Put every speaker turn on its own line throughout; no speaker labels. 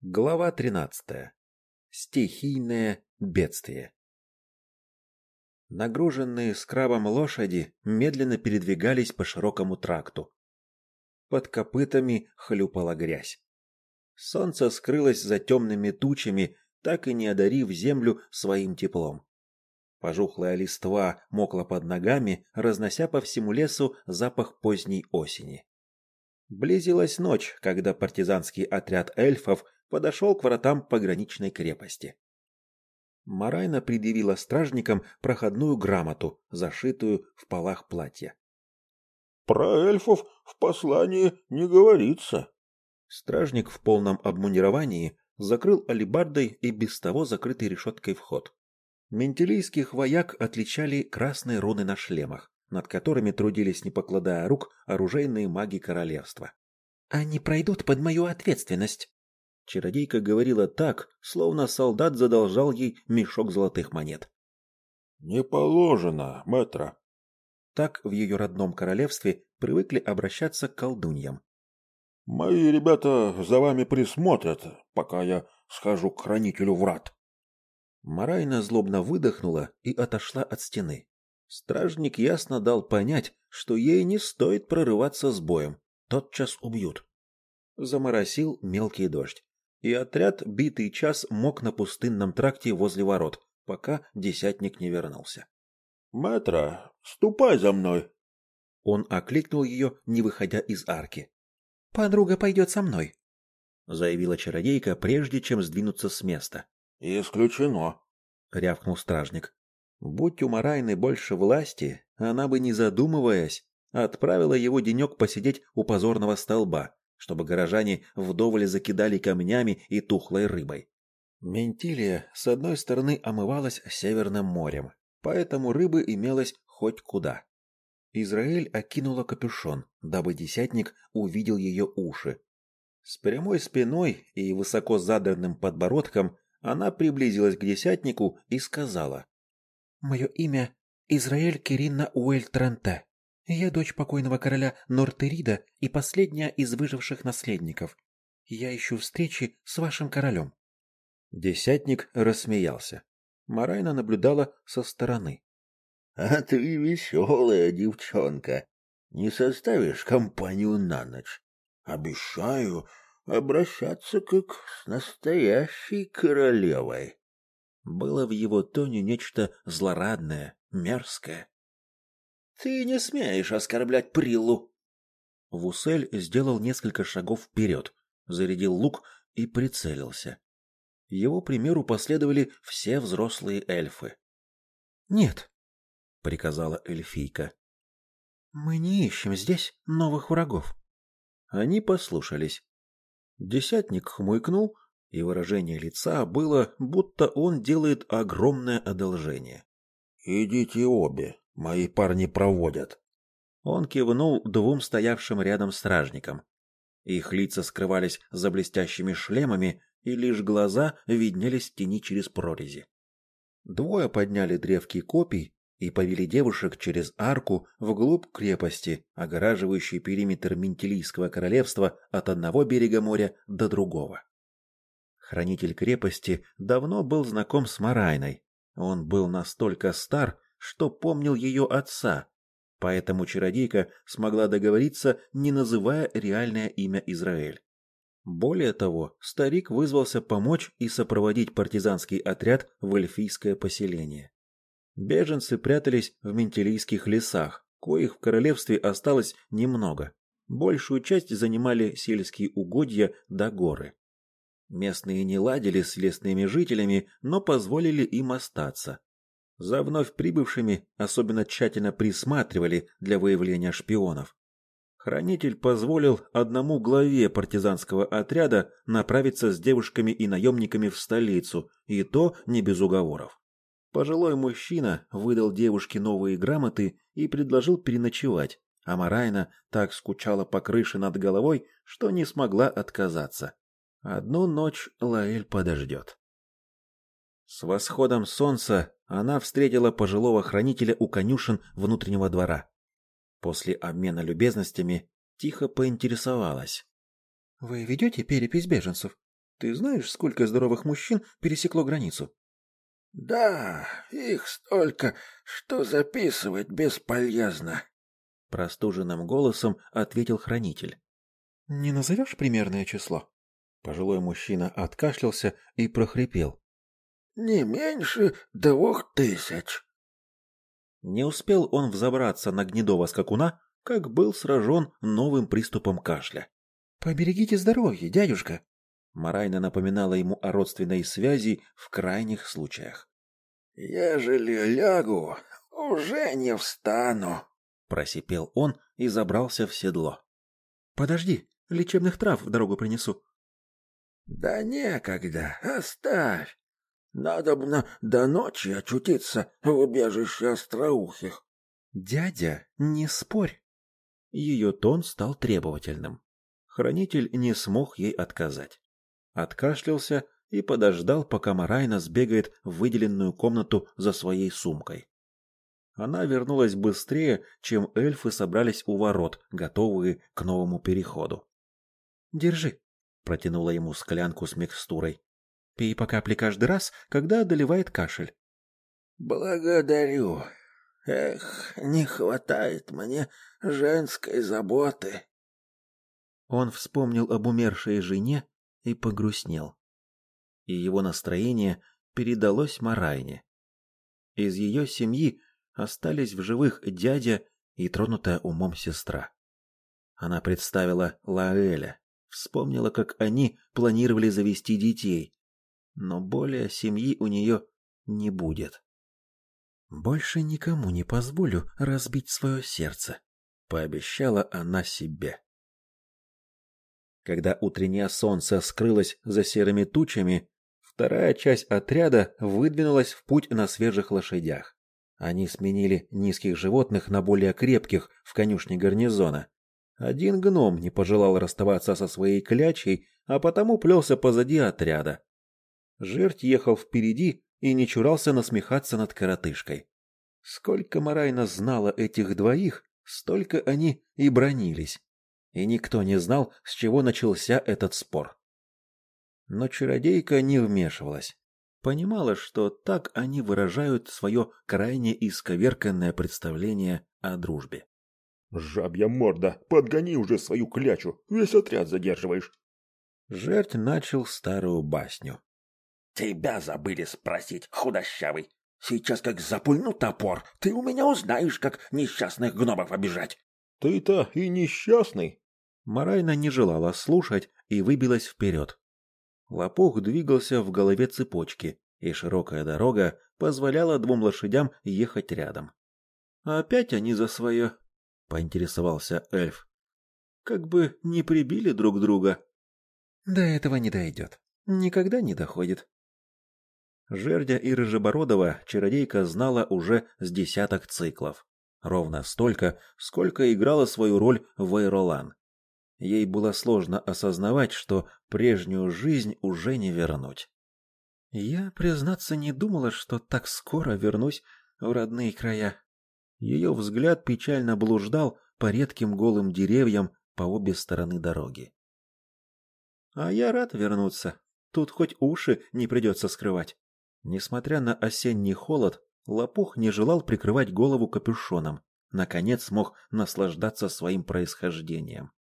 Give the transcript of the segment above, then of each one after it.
Глава 13. Стихийное бедствие. Нагруженные скрабом лошади медленно передвигались по широкому тракту. Под копытами хлюпала грязь. Солнце скрылось за темными тучами, так и не одарив землю своим теплом. Пожухлая листва мокла под ногами, разнося по всему лесу запах поздней осени. Близилась ночь, когда партизанский отряд эльфов подошел к воротам пограничной крепости. Марайна предъявила стражникам проходную грамоту, зашитую в полах платья.
«Про эльфов в послании не говорится».
Стражник в полном обмундировании закрыл алебардой и без того закрытый решеткой вход. Ментилийских вояк отличали красные руны на шлемах, над которыми трудились, не покладая рук, оружейные маги королевства. «Они пройдут под мою ответственность», Чародейка говорила так, словно солдат задолжал ей мешок золотых монет.
«Не положено, мэтра».
Так в ее родном королевстве привыкли обращаться к колдуньям.
«Мои ребята за вами присмотрят, пока я схожу к хранителю врат».
Марайна злобно выдохнула и отошла от стены. Стражник ясно дал понять, что ей не стоит прорываться с боем. Тотчас убьют. Заморосил мелкий дождь и отряд битый час мог на пустынном тракте возле ворот, пока десятник не вернулся.
«Мэтра, ступай за мной!»
Он окликнул ее, не выходя из арки. «Подруга пойдет со мной», — заявила чародейка, прежде чем сдвинуться с места.
«Исключено», —
рявкнул стражник. Будь у Марайны больше власти, она бы, не задумываясь, отправила его денек посидеть у позорного столба, чтобы горожане вдоволь закидали камнями и тухлой рыбой. Ментилия с одной стороны омывалась Северным морем, поэтому рыбы имелось хоть куда. Израиль окинула капюшон, дабы десятник увидел ее уши. С прямой спиной и высоко задранным подбородком она приблизилась к десятнику и сказала. «Мое имя Израиль Киринна Уэль Тренте. Я дочь покойного короля Нортерида и последняя из выживших наследников. Я ищу встречи с вашим королем. Десятник рассмеялся. Марайна наблюдала со стороны.
— А ты веселая девчонка. Не составишь компанию на ночь. Обещаю обращаться как с настоящей королевой.
Было в его тоне нечто злорадное, мерзкое.
Ты не смеешь оскорблять Приллу.
Вусель сделал несколько шагов вперед, зарядил лук и прицелился. Его примеру последовали все взрослые эльфы. «Нет», — приказала эльфийка. «Мы не ищем здесь новых врагов». Они послушались. Десятник хмыкнул, и выражение лица было, будто он делает огромное одолжение.
«Идите обе», Мои парни проводят.
Он кивнул двум стоявшим рядом стражникам. Их лица скрывались за блестящими шлемами, и лишь глаза виднелись в тени через прорези. Двое подняли древки копий и повели девушек через арку вглубь крепости, огораживающей периметр Ментилийского королевства от одного берега моря до другого. Хранитель крепости давно был знаком с Марайной. Он был настолько стар, что помнил ее отца, поэтому чародейка смогла договориться, не называя реальное имя Израиль. Более того, старик вызвался помочь и сопроводить партизанский отряд в эльфийское поселение. Беженцы прятались в ментилийских лесах, коих в королевстве осталось немного. Большую часть занимали сельские угодья да горы. Местные не ладили с лесными жителями, но позволили им остаться. За вновь прибывшими особенно тщательно присматривали для выявления шпионов. Хранитель позволил одному главе партизанского отряда направиться с девушками и наемниками в столицу, и то не без уговоров. Пожилой мужчина выдал девушке новые грамоты и предложил переночевать, а Марайна так скучала по крыше над головой, что не смогла отказаться. Одну ночь Лаэль подождет. С восходом солнца она встретила пожилого хранителя у конюшен внутреннего двора. После обмена любезностями тихо поинтересовалась. — Вы ведете перепись беженцев? Ты знаешь, сколько здоровых мужчин пересекло границу?
Да, их столько, что записывать бесполезно,
простуженным голосом ответил хранитель. Не назовешь примерное число? Пожилой мужчина откашлялся и прохрипел.
Не меньше двух тысяч.
Не успел он взобраться на гнедого скакуна, как был сражен новым приступом кашля. Поберегите здоровье, дядюшка, Марайна напоминала ему о родственной связи в крайних случаях.
«Ежели лягу, уже не встану», —
просипел он и забрался в седло. «Подожди, лечебных трав в дорогу принесу».
«Да некогда, оставь. Надобно до ночи очутиться в убежище остроухих».
«Дядя, не спорь». Ее тон стал требовательным. Хранитель не смог ей отказать откашлялся и подождал, пока Марайна сбегает в выделенную комнату за своей сумкой. Она вернулась быстрее, чем эльфы собрались у ворот, готовые к новому переходу. «Держи», — протянула ему склянку с микстурой. «Пей по капле каждый раз, когда одолевает кашель».
«Благодарю. Эх, не хватает мне женской заботы».
Он вспомнил об умершей жене и погрустнел. И его настроение передалось Марайне. Из ее семьи остались в живых дядя и тронутая умом сестра. Она представила Лаэля, вспомнила, как они планировали завести детей, но более семьи у нее не будет. Больше никому не позволю разбить свое сердце, пообещала она себе. Когда утреннее солнце скрылось за серыми тучами, вторая часть отряда выдвинулась в путь на свежих лошадях. Они сменили низких животных на более крепких в конюшне гарнизона. Один гном не пожелал расставаться со своей клячей, а потому плелся позади отряда. Жерть ехал впереди и не чурался насмехаться над коротышкой. Сколько Марайна знала этих двоих, столько они и бронились и никто не знал, с чего начался этот спор. Но чародейка не вмешивалась. Понимала, что так они выражают свое крайне исковерканное представление о дружбе.
«Жабья морда, подгони уже свою клячу, весь отряд задерживаешь!»
Жерть начал старую басню.
«Тебя забыли спросить, худощавый. Сейчас как запульну топор, ты у меня узнаешь, как несчастных гномов обижать!»
«Ты-то и несчастный!»
Марайна не желала слушать и выбилась вперед. Лопух двигался в голове цепочки, и широкая дорога позволяла двум лошадям ехать рядом. «Опять они за свое?» — поинтересовался эльф. «Как бы не прибили друг друга». «До этого не дойдет. Никогда не доходит». Жердя и Рыжебородова чародейка знала уже с десяток циклов. Ровно столько, сколько играла свою роль в Эйролан. Ей было сложно осознавать, что прежнюю жизнь уже не вернуть. Я, признаться, не думала, что так скоро вернусь в родные края. Ее взгляд печально блуждал по редким голым деревьям по обе стороны дороги. А я рад вернуться. Тут хоть уши не придется скрывать. Несмотря на осенний холод, Лопух не желал прикрывать голову капюшоном. Наконец смог наслаждаться своим происхождением.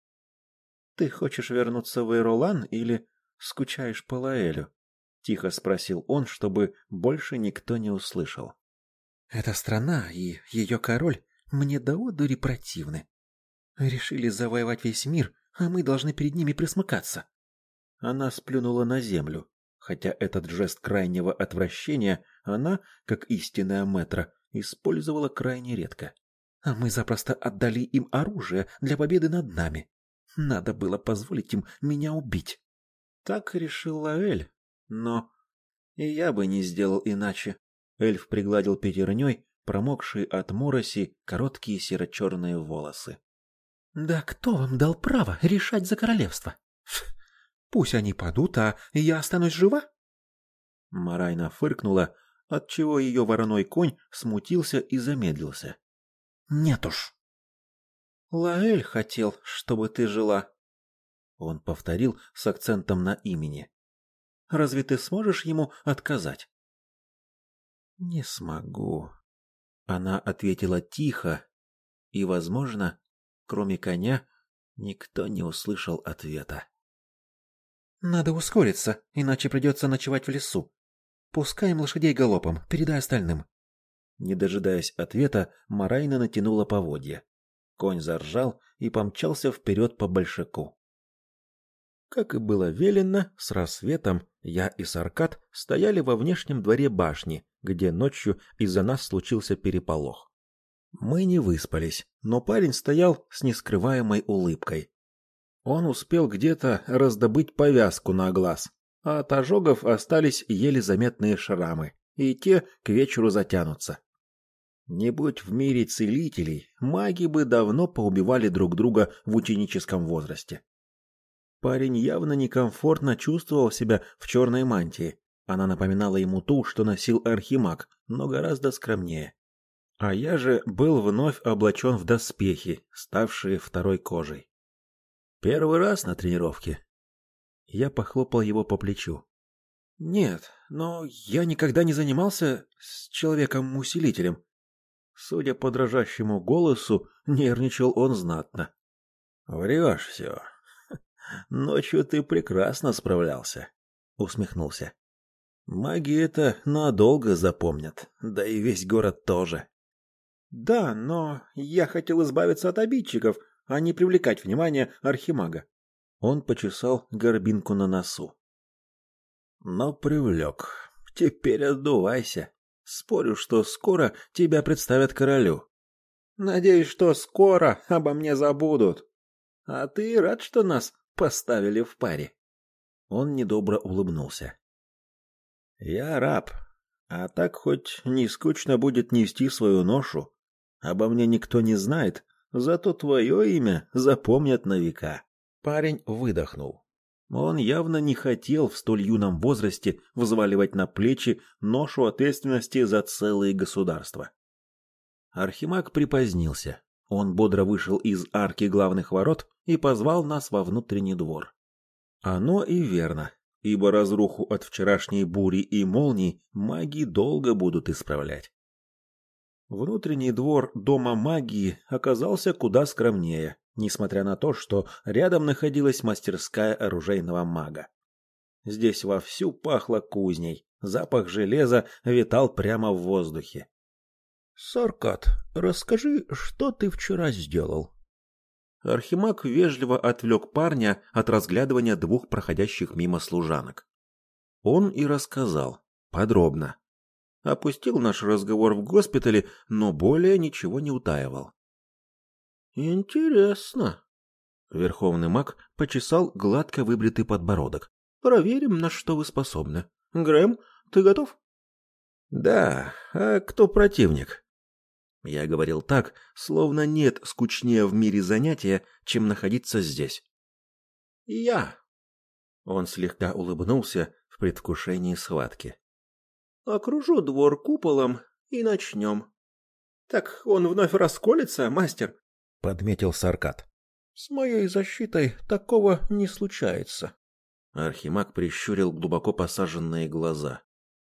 Ты хочешь вернуться в Эйролан или скучаешь по Лаэлю? Тихо спросил он, чтобы больше никто не услышал. Эта страна и ее король мне до одури противны. Решили завоевать весь мир, а мы должны перед ними присмыкаться. Она сплюнула на землю, хотя этот жест крайнего отвращения она, как истинная метра, использовала крайне редко. А мы запросто отдали им оружие для победы над нами. Надо было позволить им меня убить. Так решил Лаэль, но и я бы не сделал иначе. Эльф пригладил пятерней, промокшие от мороси, короткие серо-черные волосы. Да кто вам дал право решать за королевство? Пусть они падут, а я останусь жива? Марайна фыркнула, отчего ее вороной конь смутился и замедлился. Нет уж, Лаэль хотел, чтобы ты жила. Он повторил с акцентом на имени. Разве ты сможешь ему отказать? Не смогу. Она ответила тихо, и, возможно, кроме коня, никто не услышал ответа. Надо ускориться, иначе придется ночевать в лесу. Пускаем лошадей галопом, передай остальным. Не дожидаясь ответа, Марайна натянула поводья. Конь заржал и помчался вперед по большаку. Как и было велено, с рассветом я и Саркат стояли во внешнем дворе башни, где ночью из-за нас случился переполох. Мы не выспались, но парень стоял с нескрываемой улыбкой. Он успел где-то раздобыть повязку на глаз, а от ожогов остались еле заметные шрамы, и те к вечеру затянутся. Не будь в мире целителей, маги бы давно поубивали друг друга в ученическом возрасте. Парень явно некомфортно чувствовал себя в черной мантии. Она напоминала ему ту, что носил архимаг, но гораздо скромнее. А я же был вновь облачен в доспехи, ставшие второй кожей. Первый раз на тренировке. Я похлопал его по плечу. Нет, но я никогда не занимался с человеком-усилителем. Судя по дрожащему голосу, нервничал он знатно. Врешь все. Ночью ты прекрасно справлялся, усмехнулся. Маги это надолго запомнят, да и весь город тоже. Да, но я хотел избавиться от обидчиков, а не привлекать внимание архимага. Он почесал горбинку на носу. Но привлек. Теперь отдувайся. Спорю, что скоро тебя представят королю. Надеюсь, что скоро обо мне забудут. А ты рад, что нас поставили в паре? Он недобро улыбнулся. Я раб, а так хоть не скучно будет нести свою ношу. Обо мне никто не знает, зато твое имя запомнят на века. Парень выдохнул. Он явно не хотел в столь юном возрасте взваливать на плечи ношу ответственности за целые государства. Архимаг припозднился. Он бодро вышел из арки главных ворот и позвал нас во внутренний двор. Оно и верно, ибо разруху от вчерашней бури и молний маги долго будут исправлять. Внутренний двор дома магии оказался куда скромнее несмотря на то, что рядом находилась мастерская оружейного мага. Здесь вовсю пахло кузней, запах железа витал прямо в воздухе. «Саркат, расскажи, что ты вчера сделал?» Архимаг вежливо отвлек парня от разглядывания двух проходящих мимо служанок. Он и рассказал, подробно. Опустил наш разговор в госпитале, но более ничего не утаивал. Интересно. Верховный маг почесал гладко выбритый подбородок. Проверим, на что вы способны. Грэм, ты готов? Да. А кто противник? Я говорил так, словно нет скучнее в мире занятия, чем находиться здесь. Я. Он слегка улыбнулся в предвкушении схватки. Окружу двор куполом и начнем. Так он вновь расколется, мастер? — подметил Саркат. «С моей защитой такого не случается». Архимаг прищурил глубоко посаженные глаза.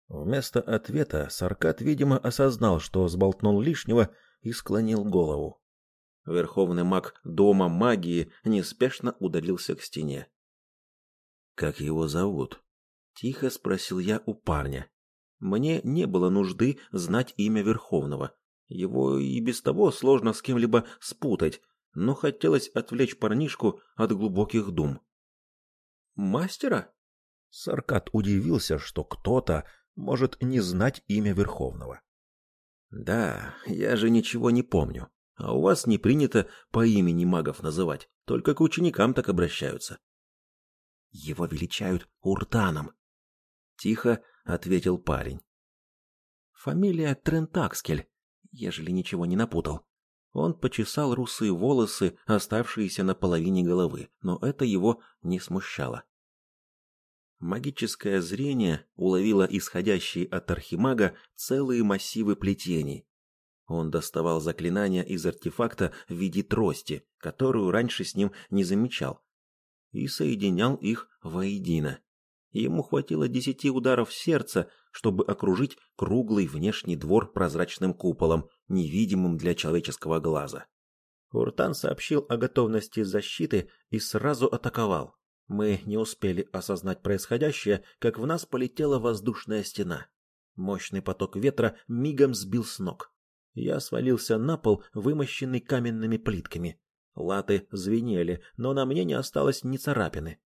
Вместо ответа Саркат, видимо, осознал, что сболтнул лишнего, и склонил голову. Верховный маг Дома магии неспешно удалился к стене. «Как его зовут?» — тихо спросил я у парня. Мне не было нужды знать имя Верховного. Его и без того сложно с кем-либо спутать, но хотелось отвлечь парнишку от глубоких дум. «Мастера?» Саркат удивился, что кто-то может не знать имя Верховного. «Да, я же ничего не помню. А у вас не принято по имени магов называть, только к ученикам так обращаются». «Его величают Уртаном», — тихо ответил парень. «Фамилия Трентакскель, ежели ничего не напутал. Он почесал русые волосы, оставшиеся на половине головы, но это его не смущало. Магическое зрение уловило исходящие от архимага целые массивы плетений. Он доставал заклинания из артефакта в виде трости, которую раньше с ним не замечал, и соединял их воедино. Ему хватило десяти ударов сердца, чтобы окружить круглый внешний двор прозрачным куполом, невидимым для человеческого глаза. Уртан сообщил о готовности защиты и сразу атаковал. Мы не успели осознать происходящее, как в нас полетела воздушная стена. Мощный поток ветра мигом сбил с ног. Я свалился на пол, вымощенный каменными плитками. Латы звенели, но на мне не осталось ни царапины.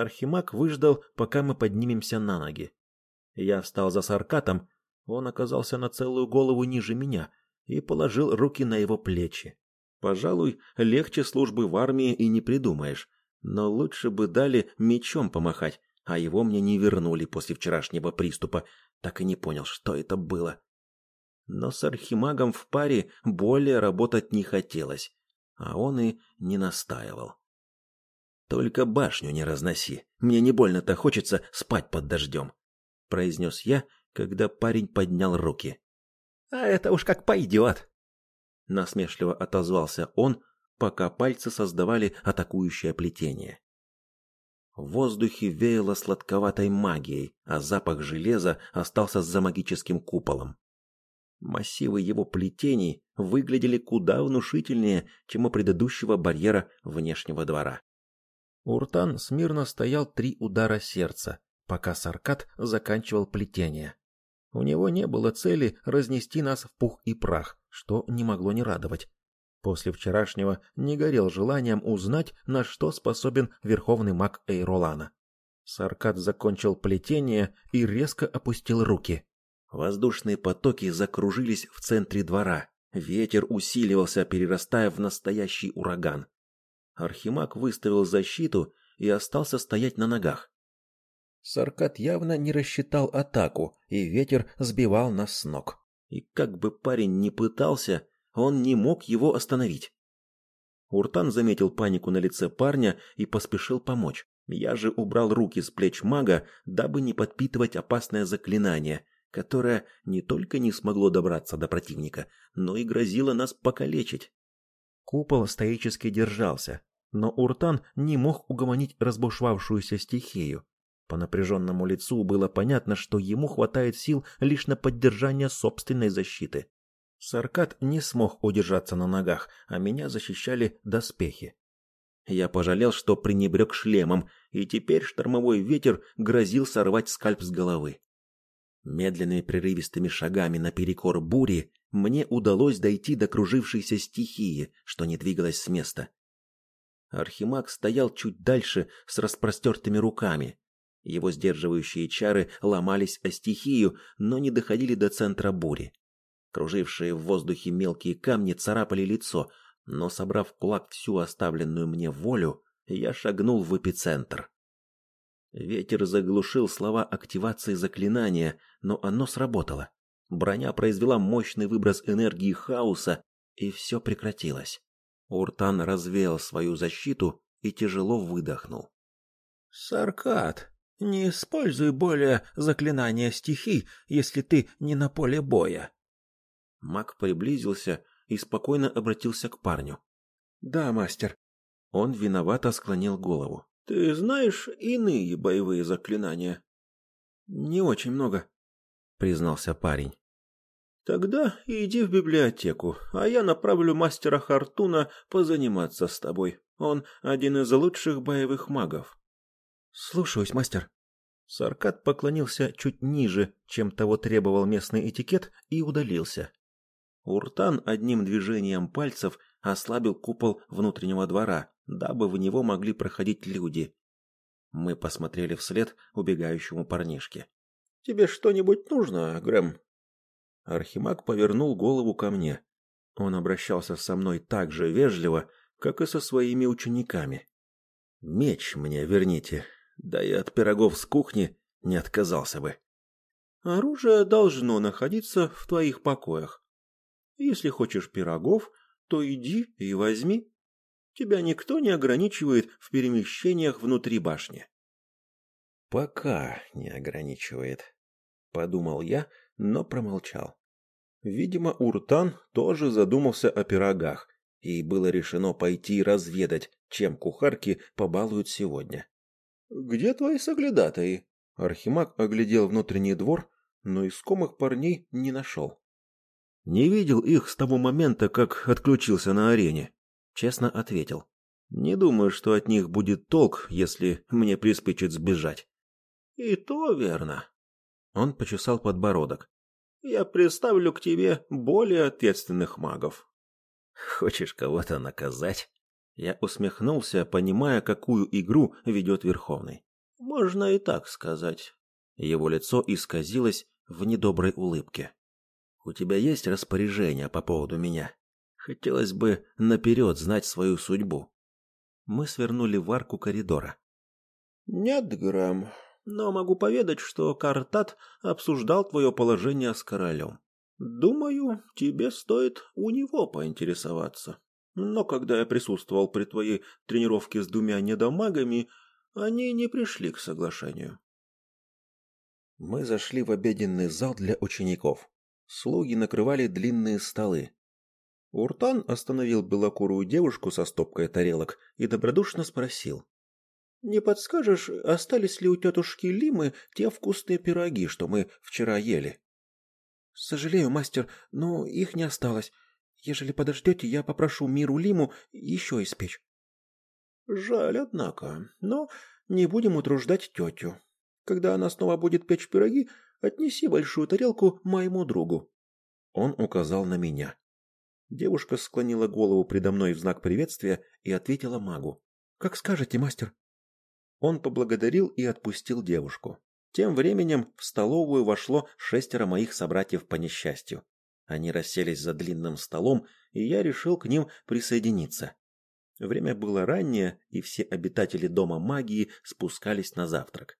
Архимаг выждал, пока мы поднимемся на ноги. Я встал за Саркатом, он оказался на целую голову ниже меня и положил руки на его плечи. Пожалуй, легче службы в армии и не придумаешь, но лучше бы дали мечом помахать, а его мне не вернули после вчерашнего приступа, так и не понял, что это было. Но с архимагом в паре более работать не хотелось, а он и не настаивал. Только башню не разноси. Мне не больно-то хочется спать под дождем», — произнес я, когда парень поднял руки. «А это уж как пойдет!» Насмешливо отозвался он, пока пальцы создавали атакующее плетение. В воздухе веяло сладковатой магией, а запах железа остался за магическим куполом. Массивы его плетений выглядели куда внушительнее, чем у предыдущего барьера внешнего двора. Уртан смирно стоял три удара сердца, пока Саркат заканчивал плетение. У него не было цели разнести нас в пух и прах, что не могло не радовать. После вчерашнего не горел желанием узнать, на что способен верховный маг Эйролана. Саркат закончил плетение и резко опустил руки. Воздушные потоки закружились в центре двора. Ветер усиливался, перерастая в настоящий ураган. Архимаг выставил защиту и остался стоять на ногах. Саркат явно не рассчитал атаку, и ветер сбивал нас с ног. И как бы парень ни пытался, он не мог его остановить. Уртан заметил панику на лице парня и поспешил помочь. Я же убрал руки с плеч мага, дабы не подпитывать опасное заклинание, которое не только не смогло добраться до противника, но и грозило нас покалечить. Купол стоически держался, но Уртан не мог угомонить разбушевавшуюся стихию. По напряженному лицу было понятно, что ему хватает сил лишь на поддержание собственной защиты. Саркат не смог удержаться на ногах, а меня защищали доспехи. Я пожалел, что пренебрег шлемом, и теперь штормовой ветер грозил сорвать скальп с головы. Медленными прерывистыми шагами наперекор бури мне удалось дойти до кружившейся стихии, что не двигалась с места. Архимаг стоял чуть дальше с распростертыми руками. Его сдерживающие чары ломались о стихию, но не доходили до центра бури. Кружившие в воздухе мелкие камни царапали лицо, но, собрав в кулак всю оставленную мне волю, я шагнул в эпицентр. Ветер заглушил слова активации заклинания, но оно сработало. Броня произвела мощный выброс энергии хаоса, и все прекратилось. Уртан развеял свою защиту и тяжело выдохнул. «Саркат, не используй более заклинания стихий, если ты не на поле боя». Маг приблизился и спокойно обратился к парню. «Да, мастер». Он виновато склонил голову. «Ты знаешь иные боевые заклинания?» «Не очень много», — признался парень. Тогда иди в библиотеку, а я направлю мастера Хартуна позаниматься с тобой. Он один из лучших боевых магов. Слушаюсь, мастер. Саркат поклонился чуть ниже, чем того требовал местный этикет, и удалился. Уртан одним движением пальцев ослабил купол внутреннего двора, дабы в него могли проходить люди. Мы посмотрели вслед убегающему парнишке. «Тебе что-нибудь нужно, Грэм?» Архимаг повернул голову ко мне. Он обращался со мной так же вежливо, как и со своими учениками. «Меч мне верните, да и от пирогов с кухни не отказался бы». «Оружие должно находиться в твоих покоях. Если хочешь пирогов, то иди и возьми. Тебя никто не ограничивает в перемещениях внутри башни». «Пока не ограничивает», — подумал я, — но промолчал. Видимо, Уртан тоже задумался о пирогах, и было решено пойти разведать, чем кухарки побалуют сегодня. Где твои соглядатаи? Архимаг оглядел внутренний двор, но искомых парней не нашел. Не видел их с того момента, как отключился на арене, честно ответил. Не думаю, что от них будет толк, если мне приспичит сбежать. И то верно. Он почесал подбородок. Я представлю к тебе более ответственных магов. Хочешь кого-то наказать? Я усмехнулся, понимая, какую игру ведет Верховный. Можно и так сказать. Его лицо исказилось в недоброй улыбке. У тебя есть распоряжение по поводу меня? Хотелось бы наперед знать свою судьбу. Мы свернули в арку коридора. Нет, Грэм, но могу поведать, что Картат обсуждал твое положение с королем. Думаю, тебе стоит у него поинтересоваться. Но когда я присутствовал при твоей тренировке с двумя недомагами, они не пришли к соглашению. Мы зашли в обеденный зал для учеников. Слуги накрывали длинные столы. Уртан остановил белокурую девушку со стопкой тарелок и добродушно спросил: "Не подскажешь, остались ли у тетушки Лимы те вкусные пироги, что мы вчера ели?" "Сожалею, мастер, но их не осталось. Ежели подождете, я попрошу Миру Лиму еще испечь. Жаль, однако, но не будем утруждать тетю. Когда она снова будет печь пироги, отнеси большую тарелку моему другу. Он указал на меня. Девушка склонила голову предо мной в знак приветствия и ответила магу. Как скажете, мастер. Он поблагодарил и отпустил девушку. Тем временем в столовую вошло шестеро моих собратьев по несчастью. Они расселись за длинным столом, и я решил к ним присоединиться. Время было раннее, и все обитатели дома магии спускались на завтрак.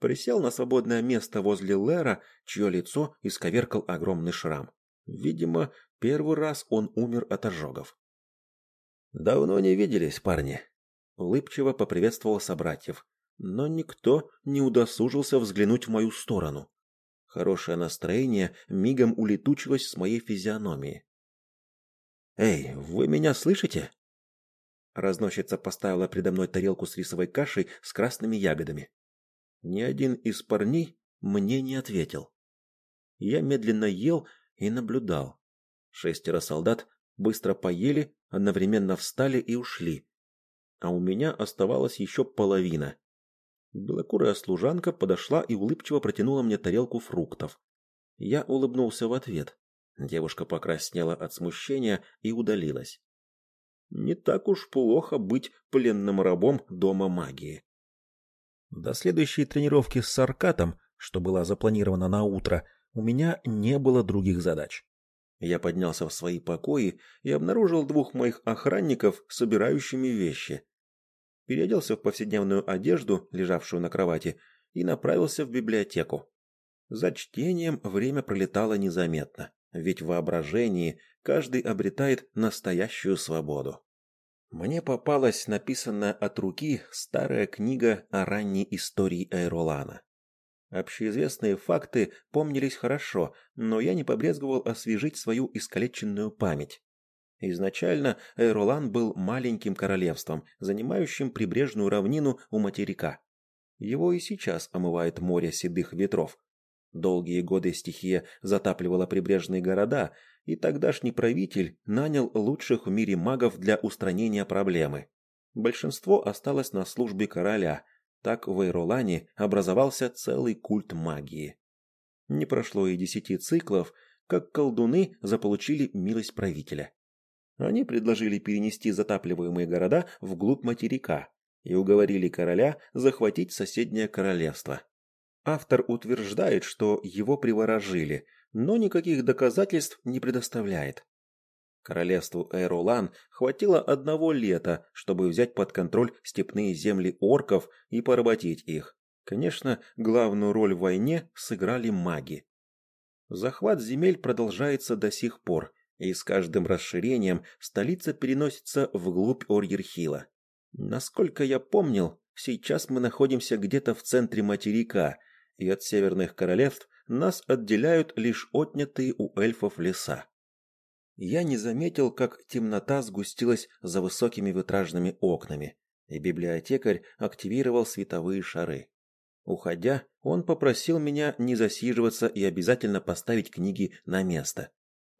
Присел на свободное место возле Лера, чье лицо исковеркал огромный шрам. Видимо, первый раз он умер от ожогов. «Давно не виделись, парни», — улыбчиво поприветствовал собратьев, но никто не удосужился взглянуть в мою сторону. Хорошее настроение мигом улетучилось с моей физиономии. «Эй, вы меня слышите?» Разносчица поставила предо мной тарелку с рисовой кашей с красными ягодами. Ни один из парней мне не ответил. Я медленно ел и наблюдал. Шестеро солдат быстро поели, одновременно встали и ушли. А у меня оставалась еще половина. Белокурая служанка подошла и улыбчиво протянула мне тарелку фруктов. Я улыбнулся в ответ. Девушка покраснела от смущения и удалилась. Не так уж плохо быть пленным рабом дома магии. До следующей тренировки с Саркатом, что была запланирована на утро, у меня не было других задач. Я поднялся в свои покои и обнаружил двух моих охранников, собирающими вещи переоделся в повседневную одежду, лежавшую на кровати, и направился в библиотеку. За чтением время пролетало незаметно, ведь в воображении каждый обретает настоящую свободу. Мне попалась написанная от руки старая книга о ранней истории Эйролана. Общеизвестные факты помнились хорошо, но я не побрезговал освежить свою искалеченную память. Изначально Эйролан был маленьким королевством, занимающим прибрежную равнину у материка. Его и сейчас омывает море седых ветров. Долгие годы стихия затапливала прибрежные города, и тогдашний правитель нанял лучших в мире магов для устранения проблемы. Большинство осталось на службе короля. Так в Эйролане образовался целый культ магии. Не прошло и десяти циклов, как колдуны заполучили милость правителя. Они предложили перенести затапливаемые города вглубь материка и уговорили короля захватить соседнее королевство. Автор утверждает, что его приворожили, но никаких доказательств не предоставляет. Королевству Эйролан хватило одного лета, чтобы взять под контроль степные земли орков и поработить их. Конечно, главную роль в войне сыграли маги. Захват земель продолжается до сих пор, и с каждым расширением столица переносится вглубь Орьерхила. Насколько я помнил, сейчас мы находимся где-то в центре материка, и от северных королевств нас отделяют лишь отнятые у эльфов леса. Я не заметил, как темнота сгустилась за высокими витражными окнами. и библиотекарь активировал световые шары. Уходя, он попросил меня не засиживаться и обязательно поставить книги на место.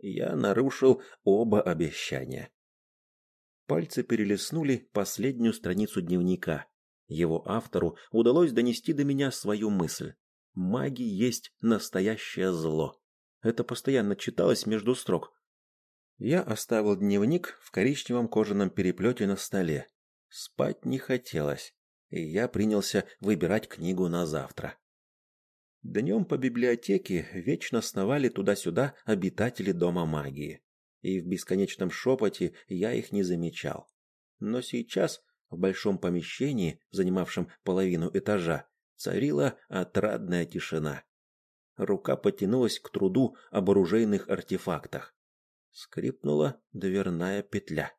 Я нарушил оба обещания. Пальцы перелистнули последнюю страницу дневника. Его автору удалось донести до меня свою мысль. Маги есть настоящее зло. Это постоянно читалось между строк. Я оставил дневник в коричневом кожаном переплете на столе. Спать не хотелось, и я принялся выбирать книгу на завтра. Днем по библиотеке вечно сновали туда-сюда обитатели Дома магии, и в бесконечном шепоте я их не замечал. Но сейчас в большом помещении, занимавшем половину этажа, царила отрадная тишина. Рука потянулась к труду об оружейных артефактах. Скрипнула дверная петля.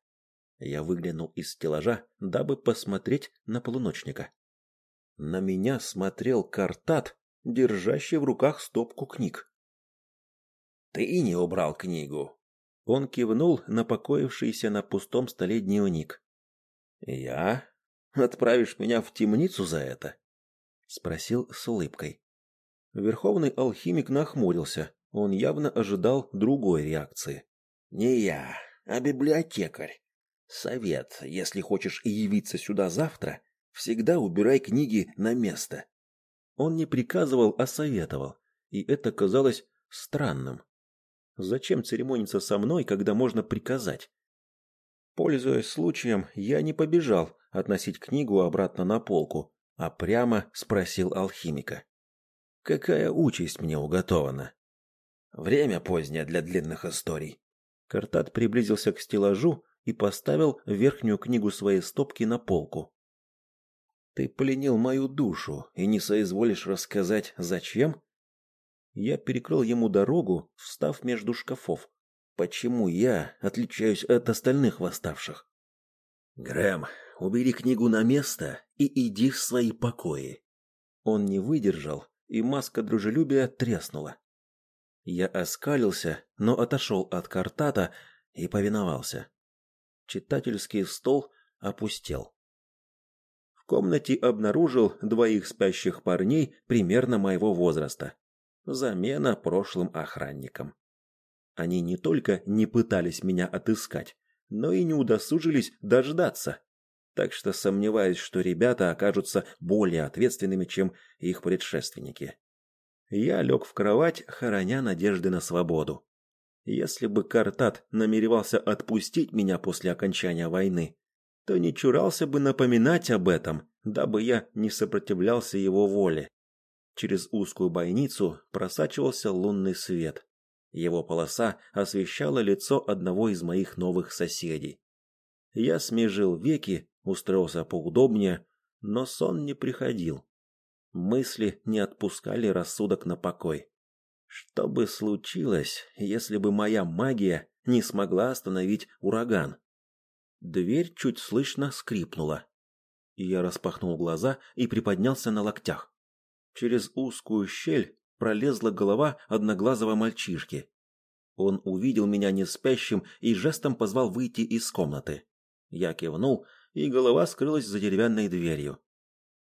Я выглянул из стеллажа, дабы посмотреть на полуночника. На меня смотрел Картат, держащий в руках стопку книг.
«Ты не убрал книгу?»
Он кивнул на покоившийся на пустом столе дневник. «Я? Отправишь меня в темницу за это?» Спросил с улыбкой. Верховный алхимик нахмурился. Он явно ожидал другой реакции.
«Не я, а библиотекарь. Совет, если хочешь явиться сюда завтра, всегда убирай книги на место».
Он не приказывал, а советовал, и это казалось странным. Зачем церемониться со мной, когда можно приказать? Пользуясь случаем, я не побежал относить книгу обратно на полку, а прямо спросил алхимика. Какая участь мне уготована?
Время позднее для длинных историй.
Картат приблизился к стеллажу и поставил верхнюю книгу своей стопки на полку. Ты пленил мою душу и не соизволишь рассказать, зачем? Я перекрыл ему дорогу, встав между шкафов. Почему я отличаюсь от остальных восставших?
Грэм, убери книгу на место и иди в свои покои.
Он не выдержал и маска дружелюбия треснула. Я оскалился, но отошел от картата и повиновался. Читательский стол опустел. Комнате обнаружил двоих спящих парней примерно моего возраста. Замена прошлым охранникам. Они не только не пытались меня отыскать, но и не удосужились дождаться так что сомневаюсь, что ребята окажутся более ответственными, чем их предшественники. Я лег в кровать, хороня надежды на свободу. Если бы Картат намеревался отпустить меня после окончания войны, то не чурался бы напоминать об этом, дабы я не сопротивлялся его воле. Через узкую бойницу просачивался лунный свет. Его полоса освещала лицо одного из моих новых соседей. Я смежил веки устроился поудобнее, но сон не приходил. Мысли не отпускали рассудок на покой. Что бы случилось, если бы моя магия не смогла остановить ураган? Дверь чуть слышно скрипнула. Я распахнул глаза и приподнялся на локтях. Через узкую щель пролезла голова одноглазого мальчишки. Он увидел меня не спящим и жестом позвал выйти из комнаты. Я кивнул и голова скрылась за деревянной дверью.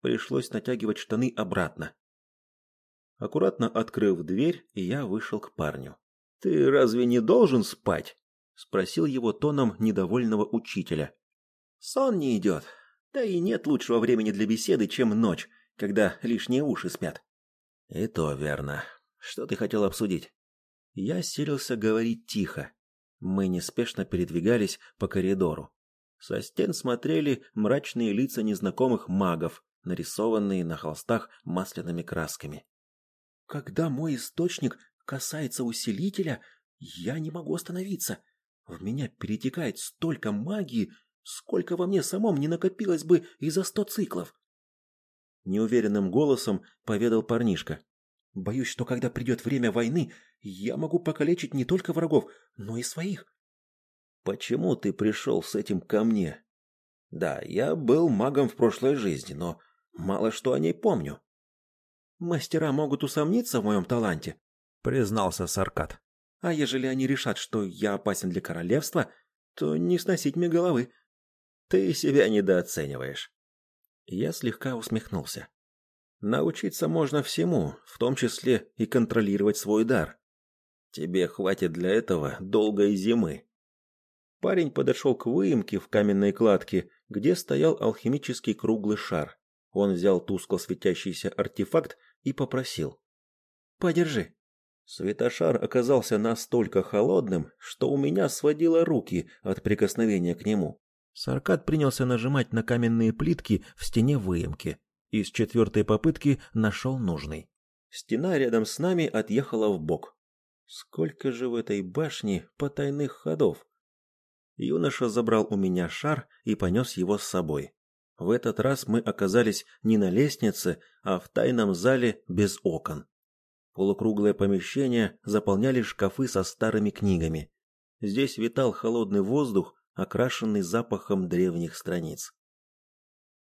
Пришлось натягивать штаны обратно. Аккуратно открыв дверь, я вышел к парню. «Ты разве не должен спать?» — спросил его тоном недовольного учителя. «Сон не идет. Да и нет лучшего времени для беседы, чем ночь, когда лишние уши спят». «И то верно. Что ты хотел обсудить?» Я силился говорить тихо. Мы неспешно передвигались по коридору. Со стен смотрели мрачные лица незнакомых магов, нарисованные на холстах масляными красками. Когда мой источник касается усилителя, я не могу остановиться. В меня перетекает столько магии, сколько во мне самом не накопилось бы и за сто циклов. Неуверенным голосом поведал парнишка. Боюсь, что когда придет время войны, я могу покалечить не только врагов, но и своих. Почему ты пришел с этим ко мне? Да, я был магом в прошлой жизни, но мало что о ней помню. Мастера могут усомниться в моем таланте, признался Саркат. А ежели они решат, что я опасен для королевства, то не сносить мне головы. Ты себя недооцениваешь. Я слегка усмехнулся. Научиться можно всему, в том числе и контролировать свой дар. Тебе хватит для этого долгой зимы. Парень подошел к выемке в каменной кладке, где стоял алхимический круглый шар. Он взял тускло светящийся артефакт и попросил: "Подержи". Светошар оказался настолько холодным, что у меня сводило руки от прикосновения к нему. Саркат принялся нажимать на каменные плитки в стене выемки и с четвертой попытки нашел нужный. Стена рядом с нами отъехала в бок. Сколько же в этой башне потайных ходов? Юноша забрал у меня шар и понес его с собой. В этот раз мы оказались не на лестнице, а в тайном зале без окон. Полукруглое помещение заполняли шкафы со старыми книгами. Здесь витал холодный воздух, окрашенный запахом древних страниц.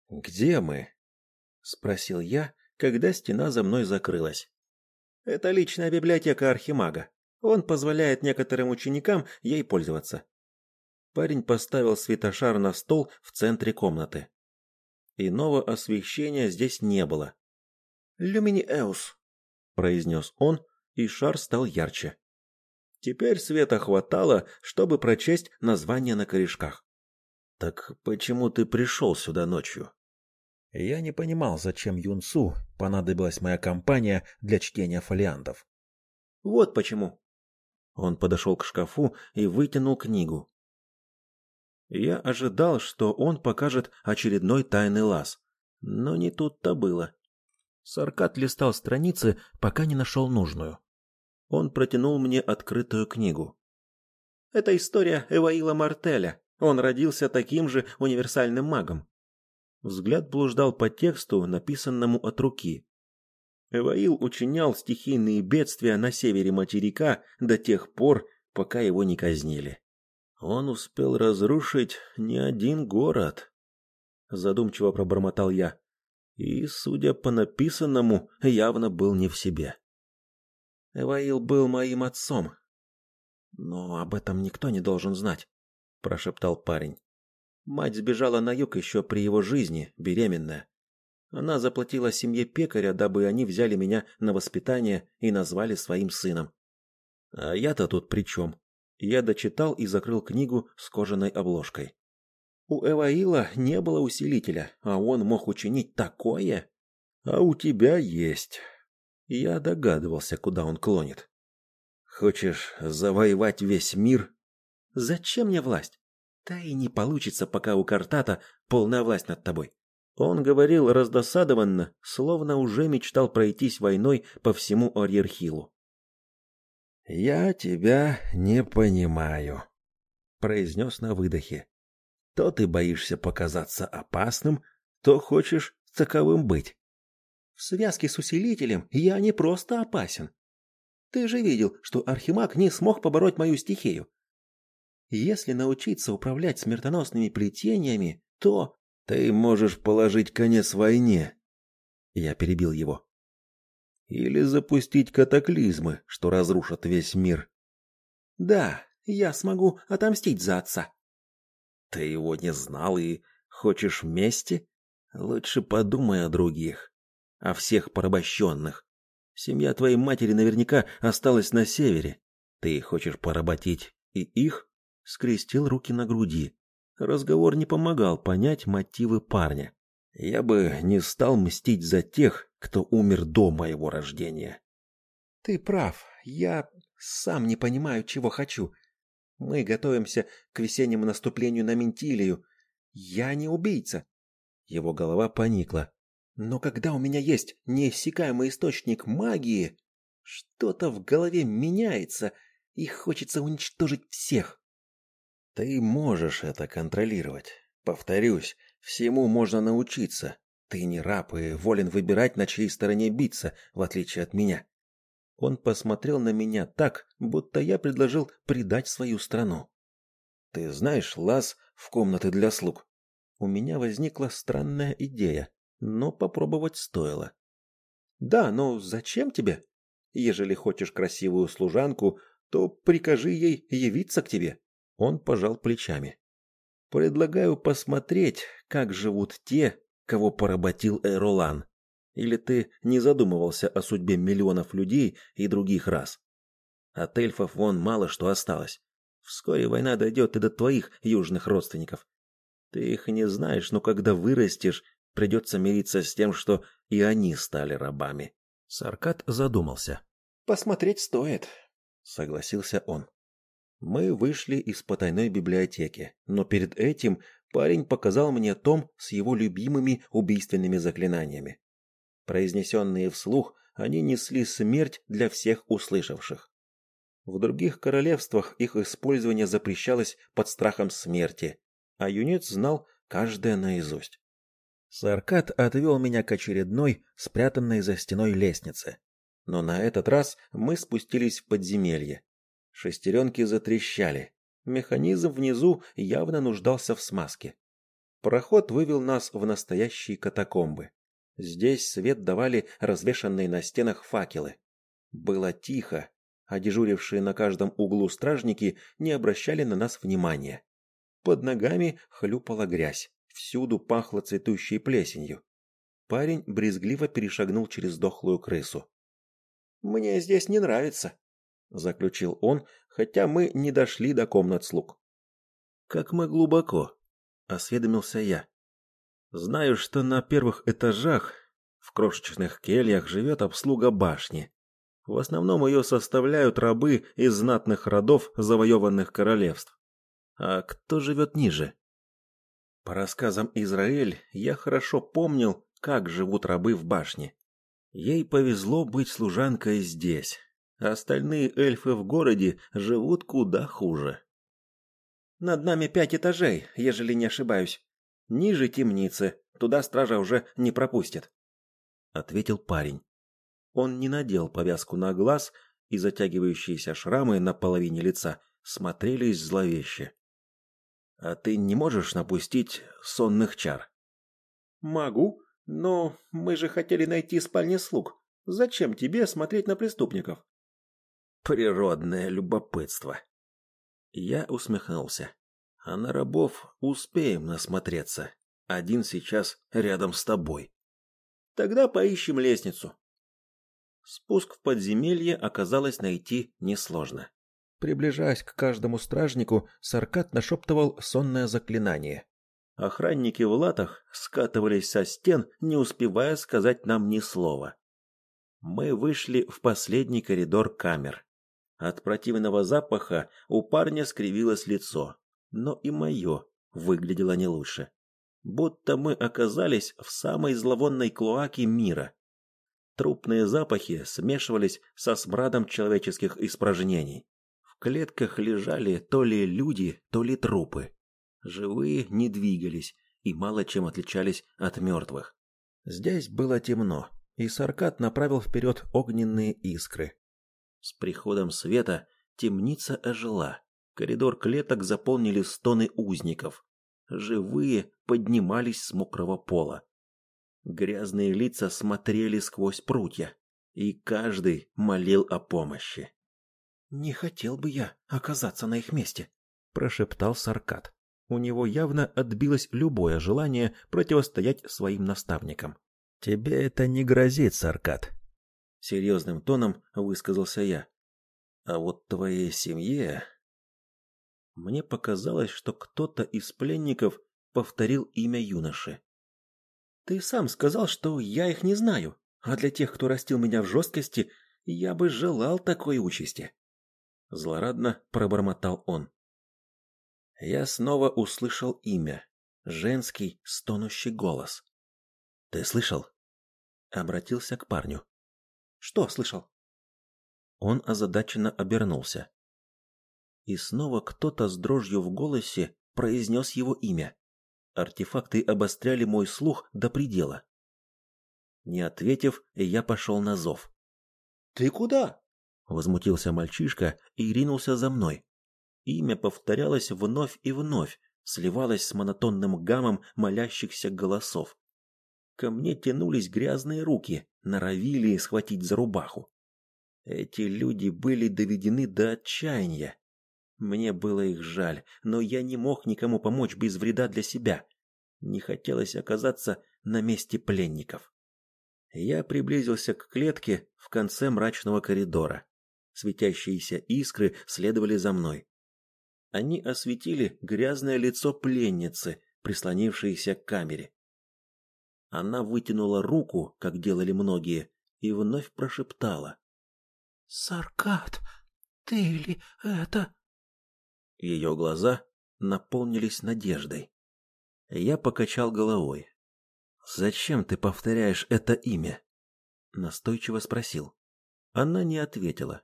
«Где мы?» – спросил я, когда стена за мной закрылась. «Это личная библиотека Архимага. Он позволяет некоторым ученикам ей пользоваться». Парень поставил светошар на стол в центре комнаты. Иного освещения здесь не было. «Люминиэус», — произнес он, и шар стал ярче. Теперь света хватало, чтобы прочесть название на корешках. «Так почему ты пришел сюда ночью?» Я не понимал, зачем Юнсу понадобилась моя компания для чтения фолиантов. «Вот почему». Он подошел к шкафу и вытянул книгу. Я ожидал, что он покажет очередной тайный лаз, но не тут-то было. Саркат листал страницы, пока не нашел нужную. Он протянул мне открытую книгу. Это история Эваила Мартеля. Он родился таким же универсальным магом. Взгляд блуждал по тексту, написанному от руки. Эваил учинял стихийные бедствия на севере материка до тех пор, пока его не казнили. Он успел разрушить не один город, задумчиво пробормотал я. И, судя по написанному, явно был не в себе. Эваил был моим отцом. Но об этом никто не должен знать, прошептал парень. Мать сбежала на юг еще при его жизни, беременная. Она заплатила семье пекаря, дабы они взяли меня на воспитание и назвали своим сыном. А я-то тут при чем? Я дочитал и закрыл книгу с кожаной обложкой. У Эваила не было усилителя, а он мог учинить такое. А у тебя есть. Я догадывался, куда он клонит. Хочешь завоевать весь мир? Зачем мне власть? Да и не получится, пока у Картата полная власть над тобой. Он говорил раздосадованно, словно уже мечтал пройтись войной по всему Орьерхилу. «Я тебя не понимаю», — произнес на выдохе. «То ты боишься показаться опасным, то хочешь таковым быть. В связке с усилителем я не просто опасен. Ты же видел, что Архимаг не смог побороть мою стихию. Если научиться управлять смертоносными плетениями, то ты можешь положить конец войне. Я перебил его. Или запустить катаклизмы, что разрушат весь мир. Да, я смогу отомстить за отца. Ты его не знал и хочешь мести? Лучше подумай о других, о всех порабощенных. Семья твоей матери наверняка осталась на севере. Ты хочешь поработить и их? Скрестил руки на груди. Разговор не помогал понять мотивы парня. Я бы не стал мстить за тех, кто умер до моего рождения. Ты прав. Я сам не понимаю, чего хочу. Мы готовимся к весеннему наступлению на Ментилию. Я не убийца. Его голова поникла. Но когда у меня есть неиссякаемый источник магии, что-то в голове меняется, и хочется уничтожить всех. Ты можешь это контролировать. Повторюсь, Всему можно научиться. Ты не раб и волен выбирать, на чьей стороне биться, в отличие от меня. Он посмотрел на меня так, будто я предложил предать свою страну. Ты знаешь лаз в комнаты для слуг? У меня возникла странная идея, но попробовать стоило. Да, но зачем тебе? Ежели хочешь красивую служанку, то прикажи ей явиться к тебе. Он пожал плечами. Предлагаю посмотреть, как живут те, кого поработил Эролан? Или ты не задумывался о судьбе миллионов людей и других рас? От эльфов вон мало что осталось. Вскоре война дойдет и до твоих южных родственников. Ты их не знаешь, но когда вырастешь, придется мириться с тем, что и они стали рабами. Саркат задумался.
Посмотреть стоит,
согласился он. Мы вышли из потайной библиотеки, но перед этим парень показал мне том с его любимыми убийственными заклинаниями. Произнесенные вслух, они несли смерть для всех услышавших. В других королевствах их использование запрещалось под страхом смерти, а юнец знал каждое наизусть. Саркат отвел меня к очередной, спрятанной за стеной лестнице. Но на этот раз мы спустились в подземелье. Шестеренки затрещали. Механизм внизу явно нуждался в смазке. Проход вывел нас в настоящие катакомбы. Здесь свет давали развешанные на стенах факелы. Было тихо, а дежурившие на каждом углу стражники не обращали на нас внимания. Под ногами хлюпала грязь. Всюду пахло цветущей плесенью. Парень брезгливо перешагнул через дохлую крысу.
«Мне здесь не нравится», — заключил он,
хотя мы не дошли до комнат слуг. «Как мы глубоко», — осведомился я. «Знаю, что на первых этажах в крошечных кельях живет обслуга башни. В основном ее составляют рабы из знатных родов завоеванных королевств. А кто живет ниже?» По рассказам Израиль, я хорошо помнил, как живут рабы в башне. Ей повезло быть служанкой здесь. А остальные эльфы в городе живут куда хуже.
Над нами пять этажей, ежели не ошибаюсь. Ниже темницы, туда стража уже не пропустит,
ответил парень. Он не надел повязку на глаз, и затягивающиеся шрамы на половине лица смотрелись зловеще. А ты не можешь напустить сонных чар?
Могу, но мы же хотели найти спальни слуг. Зачем тебе смотреть на преступников?
Природное любопытство. Я усмехнулся. А на рабов успеем насмотреться. Один сейчас рядом с тобой.
Тогда поищем лестницу.
Спуск в подземелье оказалось найти несложно. Приближаясь к каждому стражнику, Саркат нашептывал сонное заклинание. Охранники в латах скатывались со стен, не успевая сказать нам ни слова. Мы вышли в последний коридор камер. От противного запаха у парня скривилось лицо, но и мое выглядело не лучше. Будто мы оказались в самой зловонной клоаке мира. Трупные запахи смешивались со смрадом человеческих испражнений клетках лежали то ли люди, то ли трупы. Живые не двигались и мало чем отличались от мертвых. Здесь было темно, и Саркат направил вперед огненные искры. С приходом света темница ожила. Коридор клеток заполнили стоны узников. Живые поднимались с мокрого пола. Грязные лица смотрели сквозь прутья, и каждый молил о помощи.
«Не хотел бы я оказаться на их месте», –
прошептал Саркат. У него явно отбилось любое желание противостоять своим наставникам. «Тебе это не грозит, Саркат», — серьезным тоном высказался я. «А вот твоей семье...» Мне показалось, что кто-то из пленников повторил имя юноши.
«Ты сам сказал, что я их не знаю, а для тех, кто растил меня в жесткости, я бы желал такой участи»
злорадно пробормотал он. Я снова услышал имя, женский стонущий голос. Ты слышал? Обратился к парню.
Что слышал?
Он озадаченно обернулся. И снова кто-то с дрожью в голосе произнес его имя. Артефакты обостряли мой слух до предела. Не ответив, я пошел на зов.
Ты куда?
возмутился мальчишка и ринулся за мной. Имя повторялось вновь и вновь, сливалось с монотонным гамом молящихся голосов. Ко мне тянулись грязные руки, норовили схватить за рубаху. Эти люди были доведены до отчаяния. Мне было их жаль, но я не мог никому помочь без вреда для себя. Не хотелось оказаться на месте пленников. Я приблизился к клетке в конце мрачного коридора. Светящиеся искры следовали за мной. Они осветили грязное лицо пленницы, прислонившейся к камере. Она вытянула руку, как делали многие, и вновь прошептала:
"Саркат, ты ли это?"
Ее глаза наполнились надеждой. Я покачал головой. Зачем ты повторяешь это имя? настойчиво спросил. Она не ответила.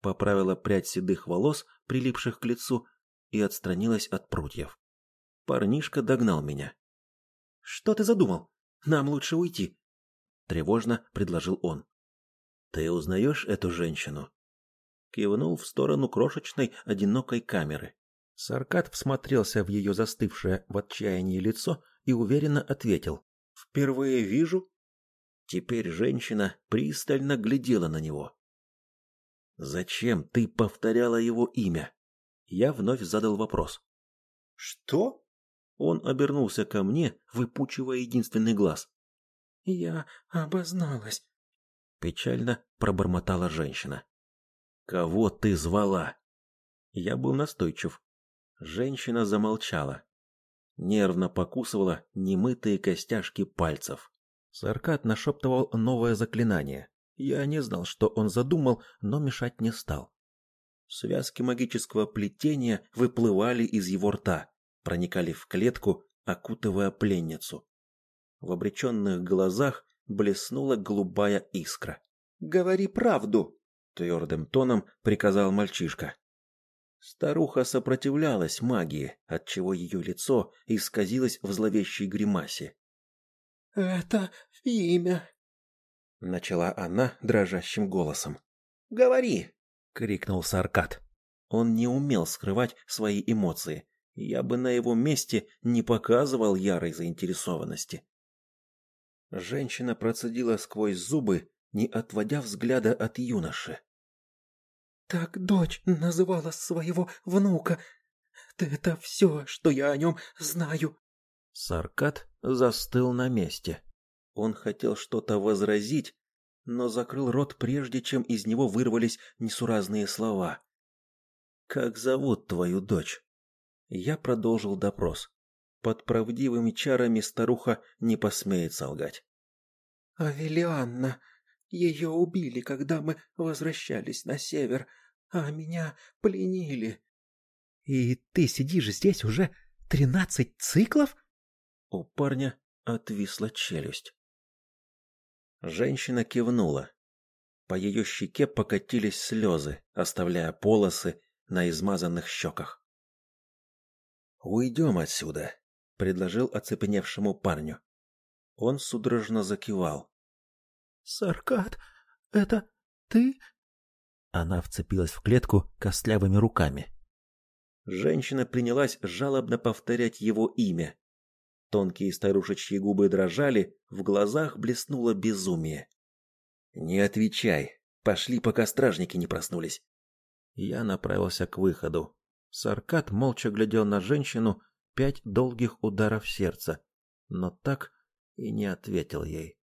Поправила прядь седых волос, прилипших к лицу, и отстранилась от прутьев. Парнишка догнал меня. Что ты задумал? Нам лучше уйти, тревожно предложил он. Ты узнаешь эту женщину? Кивнул в сторону крошечной одинокой камеры. Саркат всмотрелся в ее застывшее в отчаянии лицо и уверенно ответил: "Впервые вижу". Теперь женщина пристально глядела на него. "Зачем ты повторяла его имя?" Я вновь задал вопрос. "Что?" Он обернулся ко мне, выпучивая единственный глаз.
"Я обозналась",
печально пробормотала женщина. "Кого ты звала?" Я был настойчив. Женщина замолчала. Нервно покусывала немытые костяшки пальцев. Саркат нашептывал новое заклинание. Я не знал, что он задумал, но мешать не стал. Связки магического плетения выплывали из его рта, проникали в клетку, окутывая пленницу. В обреченных глазах блеснула голубая искра. «Говори правду!» — твердым тоном приказал мальчишка. Старуха сопротивлялась магии, отчего ее лицо исказилось в зловещей гримасе.
«Это имя», —
начала она дрожащим голосом.
«Говори!»
— крикнул Саркат. Он не умел скрывать свои эмоции. Я бы на его месте не показывал ярой заинтересованности. Женщина процедила сквозь зубы, не отводя взгляда от юноши.
Так дочь называла своего внука. Это все, что я о нем знаю.
Саркат застыл на месте. Он хотел что-то возразить, но закрыл рот прежде, чем из него вырвались несуразные слова. Как зовут твою дочь? Я продолжил допрос. Под правдивыми чарами старуха не посмеет солгать.
Авелианна, ее убили, когда мы возвращались на север, а меня пленили.
И ты сидишь здесь уже тринадцать циклов?
У парня отвисла челюсть. Женщина кивнула. По ее щеке покатились слезы, оставляя полосы на измазанных щеках. «Уйдем отсюда», — предложил оцепеневшему парню. Он судорожно закивал.
Саркат, это ты?
Она вцепилась в клетку костлявыми руками.
Женщина принялась жалобно повторять его имя. Тонкие старушечьи губы дрожали, в глазах блеснуло безумие. Не отвечай. Пошли, пока стражники не проснулись. Я направился к выходу. Саркат молча глядел на женщину пять долгих ударов сердца, но так и не ответил ей.